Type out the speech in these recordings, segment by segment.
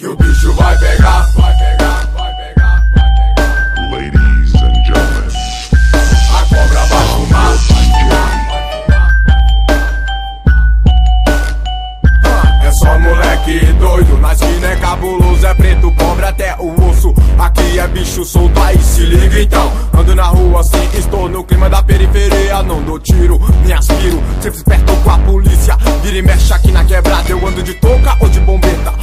Que o bicho vai pegar, vai pegar, vai pegar, vai pegar. Ladies and gentlemen, A cobra vai fumar, vai fumar. É só moleque doido, na esquina é cabuloso, é preto, cobra até o osso. Aqui é bicho solto, aí se liga então. Ando na rua assim, estou no clima da periferia. Não dou tiro, me aspiro, sempre esperto com a polícia. Vira e mexe aqui na quebrada, eu ando de touca ou de bombeta.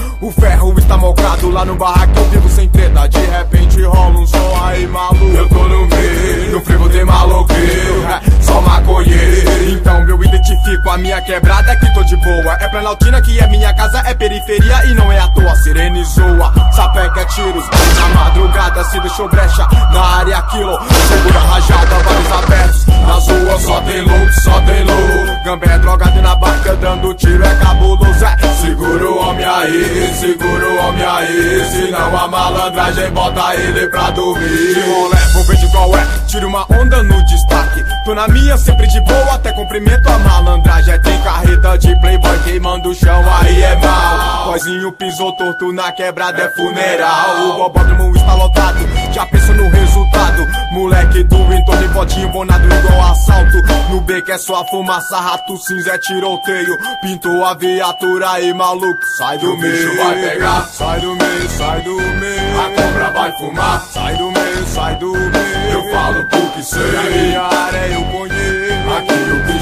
Lá no barraco, eu vivo sem treta. De repente rola um som aí maluco. Eu tô no meio, no frevo tem maloqueiro, é só maconheiro. Então eu identifico a minha quebrada É Planaltina que é minha casa, é periferia e não é à toa. Sirene zoa, sapeca tiros. Na madrugada se deixou brecha, na área quilo. Segura rajada, vários abertos. Nas ruas só tem louco, só tem louco. Gambé drogado na barca, dando tiro é cabuloso. É segura o homem aí, segura o homem aí. Se não a malandragem, bota ele pra dormir. Vou ver de qual é. Tira uma onda no destaque. Tô na minha, sempre de boa, até cumprimento a malandragem. Tem carreta de playboy o chão, aí é mal. Coisinho pisou torto na quebrada, é funeral. O bobódromo está lotado, já penso no resultado. Moleque do entorno, botinho bonado igual assalto. No beco é só fumaça, rato cinza é tiroteio. Pintou a viatura aí, maluco, sai do meio. vai pegar, sai do meio, sai do meio. A cobra vai fumar, sai do meio, sai do meio. Eu falo porque sei, na minha área eu conheço. Aqui o bicho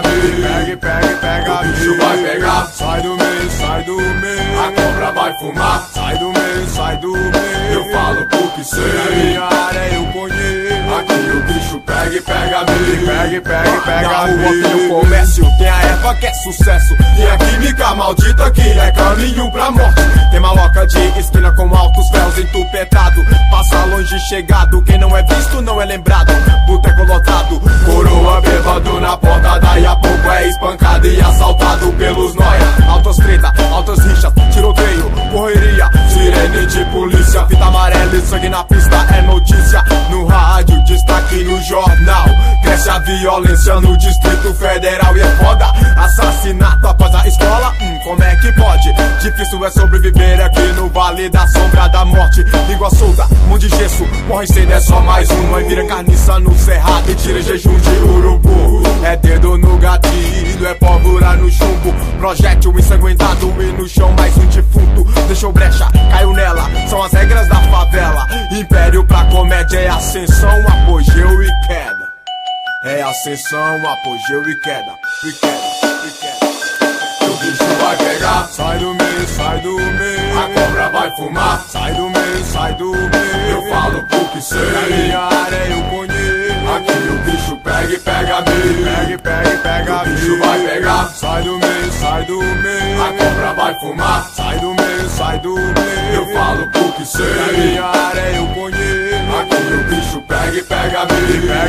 pega e pega. Pega e pega e O bicho vai pegar, sai do meio, sai do meio. A cobra vai fumar, sai do meio, sai do meio. Eu falo porque sei, na minha área eu conheço. Aqui o bicho pega e pega meio. Pega e pega e pega Na rua tem o comércio, tem a erva que é sucesso. Tem a química maldita que é caminho pra morte. Tem maloca de esquina com altos véus entupetado. Passa longe chegado, quem não é visto não é lembrado. Boteco lotado, coroa bêbado e sangue na pista é notícia. No rádio, destaque no jornal. Cresce a violência no Distrito Federal e é foda. Assassinato após a escola, hum, como é que pode? Difícil é sobreviver aqui no Vale da Sombra da Morte. Língua solta, mão de gesso, morre cedo é só mais um. Aí vira carniça no cerrado e tira jejum de urubu. É dedo no gatilho, é pólvora no chumbo. Projétil ensanguentado e no chão mais um É ascensão, apogeu e queda. E queda, e queda. O bicho vai pegar, sai do meio, sai do meio. A cobra vai fumar, sai do meio, sai do meio. Eu falo porque sei, na minha área eu conheço. Aqui o bicho pega e pega meio. Pega e pega e pega O bicho vai pegar, sai do meio, sai do meio. A cobra vai fumar, sai do meio, sai do meio. Eu falo porque sei, na minha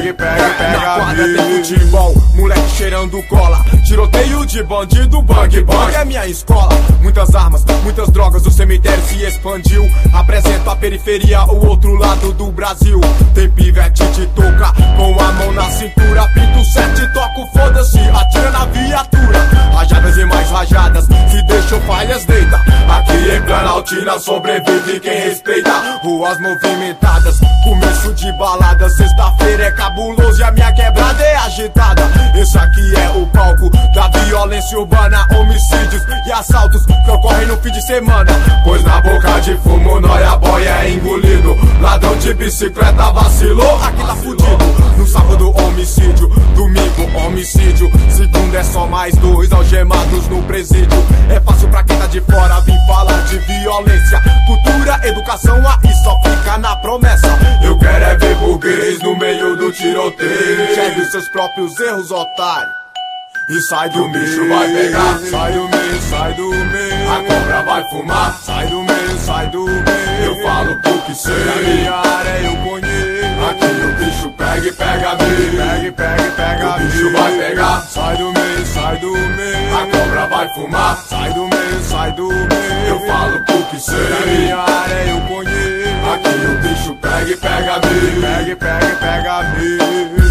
meio. Pega e pega Na quadra tem futebol, moleque cheirando cola. Tiroteio de bandido, bang bang é minha escola. Muitas armas, muitas drogas, o cemitério se expandiu. Apresento a periferia, o outro lado do Brasil. Tem pivete de toca, com a mão na cintura. Pinto sete, toco, foda-se, atira na viatura. Rajadas e mais rajadas, se deixou falhas, deita. Aqui em Planaltina sobrevive quem respeita. Ruas movimentadas, começo de balada. Sexta-feira é cabuloso e a minha quebrada é agitada. Esse aqui é o palco da violência urbana, homicídios e assaltos que ocorrem no fim de semana. Pois na boca de fumo, nóia boy é engolido. Ladrão de bicicleta vacilou, aqui tá fudido. No sábado, homicídio. Domingo, homicídio. Segunda é só mais dois algemados no presídio. É fácil pra quem tá de fora vir falar de violência. Cultura, educação, aí só fica na promessa. No meio do tiroteio. Enxergue seus próprios erros, otário. E sai do bicho vai pegar, sai do meio, sai do meio. A cobra vai fumar, sai do meio, sai do meio. Eu falo porque sei, na minha área eu conheço. Aqui o bicho pega e pega meio, pega e pega e pega O bicho vai pegar, sai do meio, sai do meio. A cobra vai fumar, sai do meio, sai do meio. Eu falo porque sei, na minha área eu pega meio, pega e pega e pega meio.